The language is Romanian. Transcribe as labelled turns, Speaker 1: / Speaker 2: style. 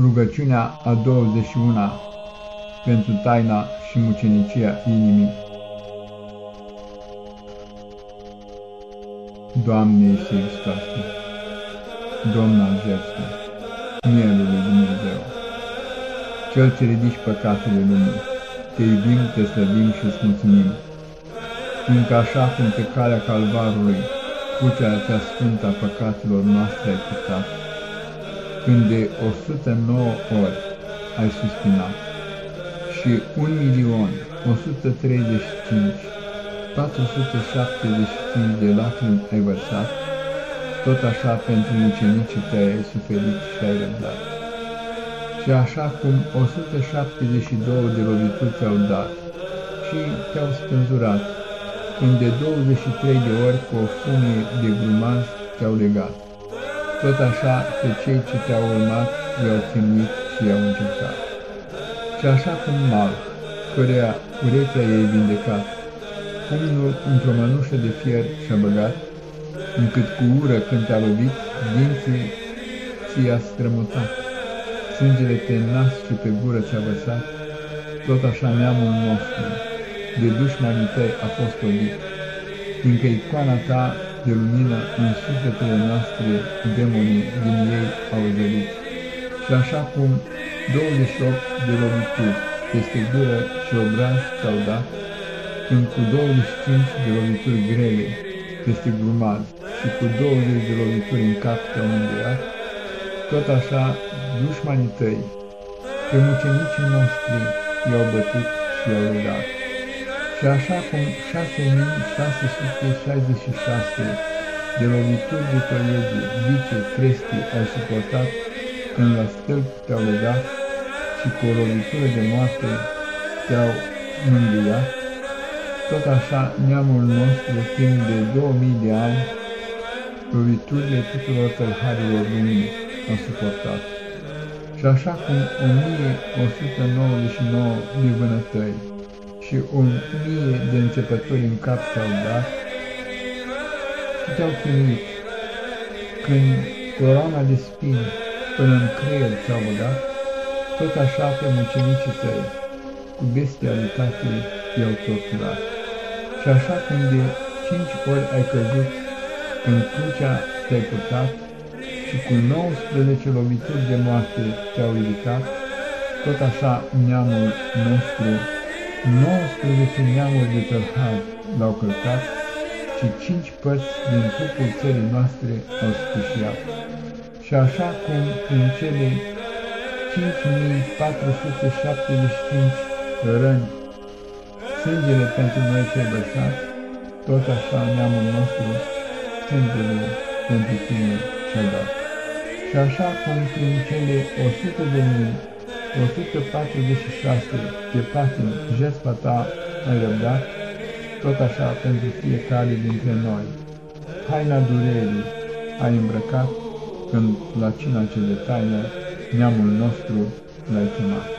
Speaker 1: Rugăciunea a 21-a pentru taina și mucenicia inimii. Doamne Iisus Hristoase, Domn al jertfei, Mielul lui Dumnezeu, Cel ce ridici păcatele lumii, te iubim, te slăbim și îți mulțumim, fiindcă așa cum pe calea calvarului, crucea cea sfântă a păcatelor noastre ai purtat, când de 109 ori ai suspinat și 1 milion 135 475 de lacrimi ai vărsat, tot așa pentru mucenicii tăi ai suferit și ai răbdat. Și așa cum 172 de lovituri ți-au dat și te-au spânzurat, când de 23 de ori cu o funie de grumaz te-au legat tot așa pe cei ce te-au urmat i-au chinuit și i-au încercat. Și așa cum mal, cărea urechea ei vindecat, pumnul într-o mănușă de fier și-a băgat, încât cu ură când te-a lovit, dinții ți-a strămutat, sângele te nas și pe gură ți-a văsat, tot așa neamul nostru, de dușmanii tăi a fost odit, fiindcă icoana ta de lumină în sufletele noastre demonii din ei au zărit. Și așa cum 28 de lovituri peste gură și obraz ți-au dat, când cu 25 de lovituri grele peste grumaz și cu 20 de lovituri în cap te-au mângâiat, tot așa dușmanii tăi, pe mucenicii noștri i-au bătut și i-au legat. Și așa cum 6666 de lovituri de toiege, bice, trestii ai suportat, când la stâlp te-au legat și cu o lovitură de moarte te-au mângâiat, tot așa neamul nostru timp de 2000 de ani, loviturile tuturor tălharilor lumii au suportat. Și așa cum 1199 de vânătăi, și o mie de înțepători în cap s-au dat și te-au chinuit. Când coroana de spini până în creier ți-au băgat, tot așa pe mucenicii tăi, cu bestialitate i-au torturat. Și așa când de cinci ori ai căzut, când crucea te-ai purtat, și cu 19 lovituri de moarte te-au ridicat, tot așa neamul nostru 19 neamuri de tărhari l-au călcat și cinci părți din trupul țării noastre au sfâșiat. Și așa cum prin cele 5475 răni sângele pentru noi ce băsat, tot așa neamul nostru sângele pentru tine ce-a dat. Și așa cum prin cele 100 de mii 146 de patini jertfa ta ai răbdat, tot așa pentru fiecare dintre noi. Haina durerii ai îmbrăcat când la cina ce de taină neamul nostru l-ai chemat.